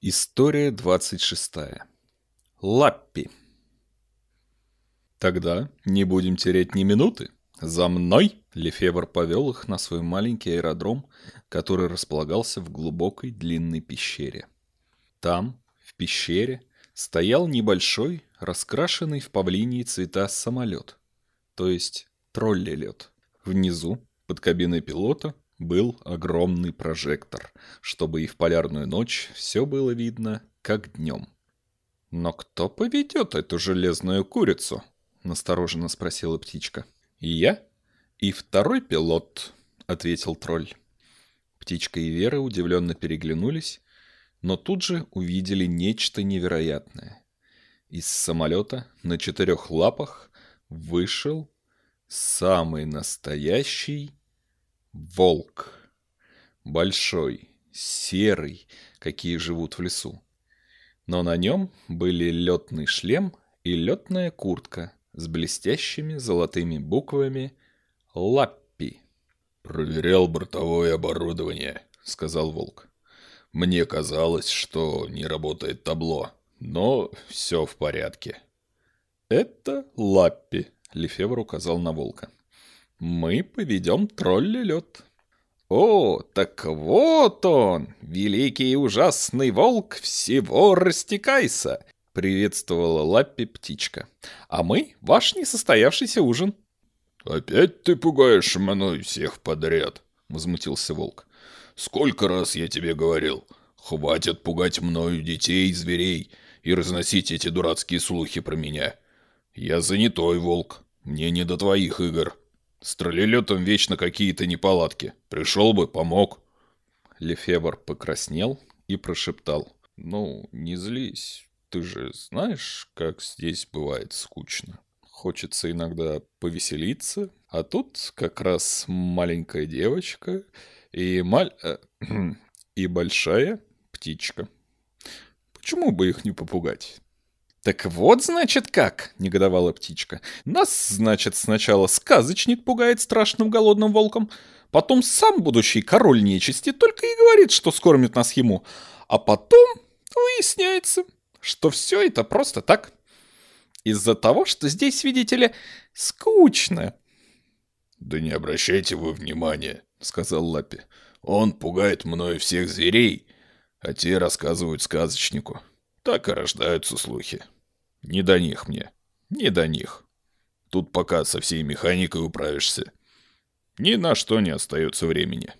История 26. Лаппи. Тогда не будем терять ни минуты. За мной! Лефевр повел их на свой маленький аэродром, который располагался в глубокой длинной пещере. Там, в пещере, стоял небольшой, раскрашенный в павлинии цвета самолет, то есть троллелет. Внизу, под кабиной пилота, был огромный прожектор, чтобы и в полярную ночь все было видно, как днем. «Но кто поведет эту железную курицу?» — настороженно спросила птичка. «Я и второй пилот», — ответил тролль. Птичка и Вера удивленно переглянулись, но тут же увидели нечто невероятное. Из самолета на четырех лапах вышел самый настоящий волк. Большой, серый, какие живут в лесу. Но на нем были летный шлем и летная куртка с блестящими золотыми буквами «Лаппи». «Проверял бортовое оборудование», — сказал Волк. «Мне казалось, что не работает табло, но все в порядке». «Это Лаппи», — Лефевр указал на Волка. «Мы поведем тролли лед». «О, так вот он, великий и ужасный волк, всего растекайся!» — приветствовала Лаппи птичка. «А мы — ваш несостоявшийся ужин». «Опять ты пугаешь мной всех подряд», — возмутился волк. «Сколько раз я тебе говорил, хватит пугать мною детей и зверей и разносить эти дурацкие слухи про меня. Я занятой волк, мне не до твоих игр». С троллелетом вечно какие-то неполадки. Пришел бы, помог. Лефевр покраснел и прошептал. «Ну, не злись. Ты же знаешь, как здесь бывает скучно. Хочется иногда повеселиться, а тут как раз маленькая девочка и маль... Э, и большая птичка. Почему бы их не попугать?» «Так вот, значит, как!» — негодовала птичка. «Нас, значит, сначала сказочник пугает страшным голодным волком, потом сам будущий король нечисти только и говорит, что скормит нас ему, а потом выясняется, что все это просто так. Из-за того, что здесь, видите ли, скучно». «Да не обращайте вы внимания», — сказал Лапи. «Он пугает мною всех зверей, а те рассказывают сказочнику. Так и рождаются слухи». Не до них мне. Не до них. Тут пока со всей механикой управишься. Ни на что не остается времени.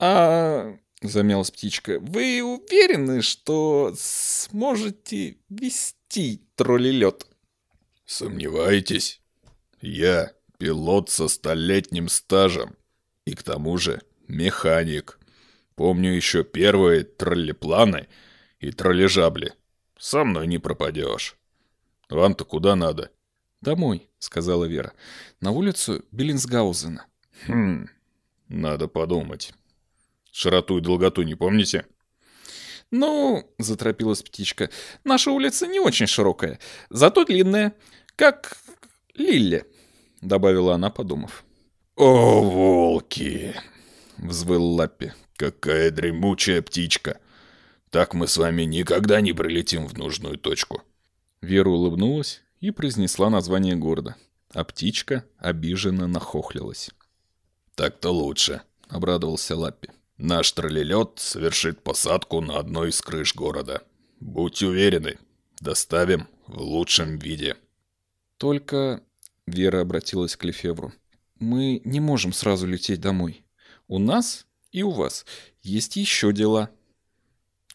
А, замялась птичка, вы уверены, что сможете вести троллелет? Сомневаетесь? Я пилот со столетним стажем. И к тому же механик. Помню еще первые троллепланы и троллежабли. Со мной не пропадешь. Вам-то куда надо? Домой, сказала Вера. На улицу Беллинсгаузена. Хм, надо подумать. Широту и долготу не помните? Ну, заторопилась птичка, наша улица не очень широкая, зато длинная, как Лилля, добавила она, подумав. «О, волки!» — взвыл Лаппи. «Какая дремучая птичка! Так мы с вами никогда не прилетим в нужную точку». Вера улыбнулась и произнесла название города, а птичка обиженно нахохлилась. «Так-то лучше», — обрадовался Лаппи. «Наш троллелет совершит посадку на одной из крыш города. Будьте уверены, доставим в лучшем виде». «Только...» — Вера обратилась к Лефевру. «Мы не можем сразу лететь домой. У нас и у вас есть еще дела».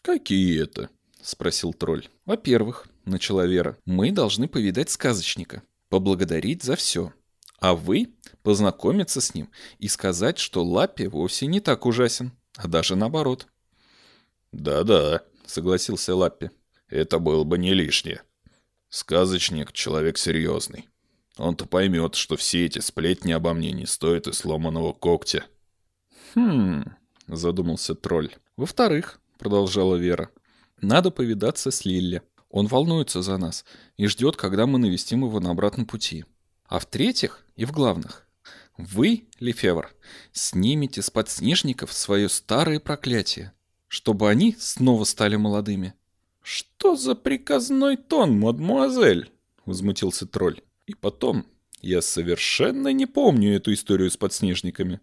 «Какие это?» — спросил тролль. «Во-первых, — начала Вера, — мы должны повидать сказочника, поблагодарить за все. А вы познакомиться с ним и сказать, что Лаппи вовсе не так ужасен, а даже наоборот». «Да-да», — согласился Лаппи. «Это было бы не лишнее. Сказочник — человек серьезный. Он-то поймет, что все эти сплетни обо мне не стоят и сломанного когтя». «Хм...» — задумался тролль. «Во-вторых, — продолжала Вера. «Надо повидаться с Лилли. Он волнуется за нас и ждет, когда мы навестим его на обратном пути. А в-третьих и в главных, вы, Лефевр, снимете с подснежников свое старое проклятие, чтобы они снова стали молодыми. «Что за приказной тон, мадмуазель?» — возмутился тролль. «И потом, я совершенно не помню эту историю с подснежниками.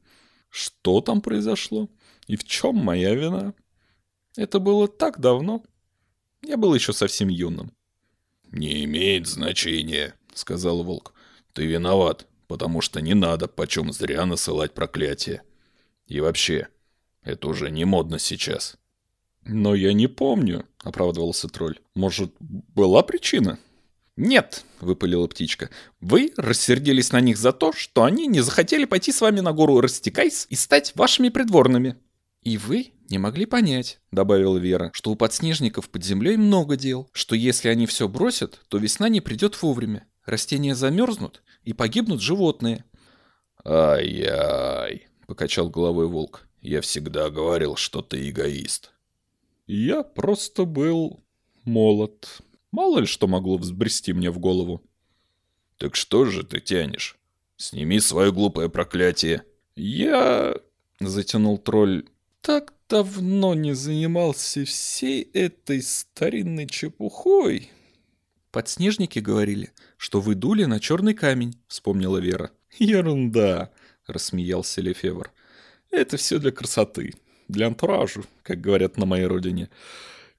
Что там произошло? И в чем моя вина? Это было так давно. Я был еще совсем юным». «Не имеет значения», — сказал волк. «Ты виноват, потому что не надо почем зря насылать проклятие. И вообще, это уже не модно сейчас». «Но я не помню», — оправдывался тролль. «Может, была причина?» «Нет», — выпалила птичка. «Вы рассердились на них за то, что они не захотели пойти с вами на гору Растекайс и стать вашими придворными». «И вы не могли понять», — добавила Вера, «что у подснежников под землей много дел, что если они все бросят, то весна не придет вовремя, растения замерзнут и погибнут животные». «Ай-яй», — покачал головой волк, — «я всегда говорил, что ты эгоист». Я просто был молод. Мало ли что могло взбрести мне в голову. Так что же ты тянешь? Сними свое глупое проклятие. Я... Затянул тролль. Так давно не занимался всей этой старинной чепухой. Подснежники говорили, что вы дули на черный камень, вспомнила Вера. Ерунда, рассмеялся Лефевр. Это все для красоты для антуража, как говорят на моей родине.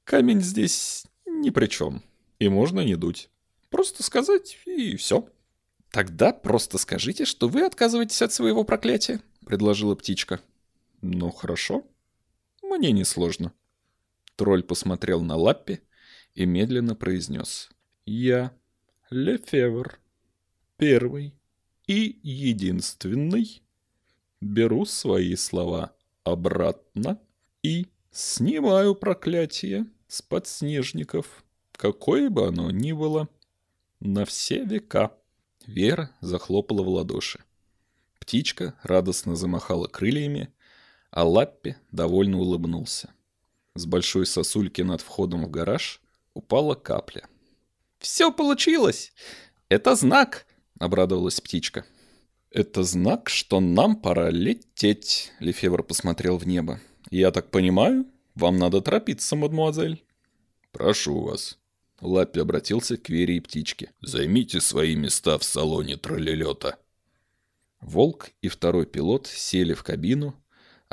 Камень здесь ни при чем, и можно не дуть. Просто сказать, и все. Тогда просто скажите, что вы отказываетесь от своего проклятия, предложила птичка. Ну, хорошо. Мне не сложно. Тролль посмотрел на Лаппи и медленно произнес. Я, Лефевр, первый и единственный, беру свои слова обратно и снимаю проклятие с подснежников, какое бы оно ни было, на все века. Вера захлопала в ладоши. Птичка радостно замахала крыльями, а Лаппи довольно улыбнулся. С большой сосульки над входом в гараж упала капля. «Все получилось! Это знак!» — обрадовалась птичка. «Это знак, что нам пора лететь», — Лефевр посмотрел в небо. «Я так понимаю, вам надо торопиться, мадемуазель». «Прошу вас». Лаппи обратился к Вере и птичке. «Займите свои места в салоне троллелета». Волк и второй пилот сели в кабину,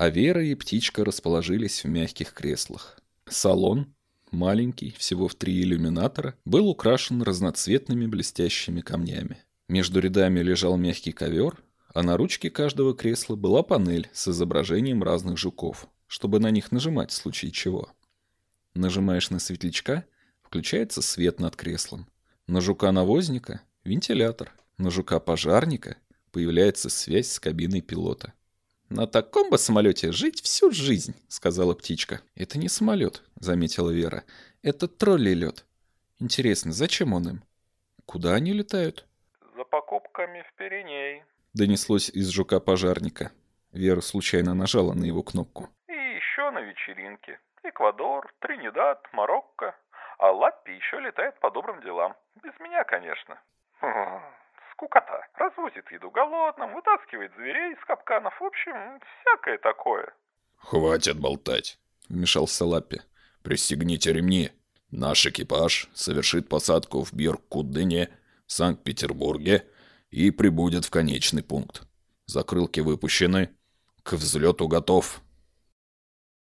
а Вера и птичка расположились в мягких креслах. Салон, маленький, всего в три иллюминатора, был украшен разноцветными блестящими камнями. Между рядами лежал мягкий ковер, а на ручке каждого кресла была панель с изображением разных жуков, чтобы на них нажимать в случае чего. Нажимаешь на светлячка, включается свет над креслом. На жука-навозника — вентилятор. На жука-пожарника появляется связь с кабиной пилота. «На таком бы самолете жить всю жизнь», — сказала птичка. «Это не самолет», — заметила Вера. «Это троллей-лед. Интересно, зачем он им? Куда они летают?» за покупками в Пиреней. Донеслось из жука-пожарника. Вера случайно нажала на его кнопку. И еще на вечеринке. Эквадор, Тринидад, Марокко. А Лаппи еще летает по добрым делам. Без меня, конечно. Скукота. Развозит еду голодным, вытаскивает зверей из капканов. В общем, всякое такое. «Хватит болтать», — вмешался Лаппи. «Пристегните ремни. Наш экипаж совершит посадку в Биркудыне Санкт-Петербурге и прибудет в конечный пункт. Закрылки выпущены. К взлету готов.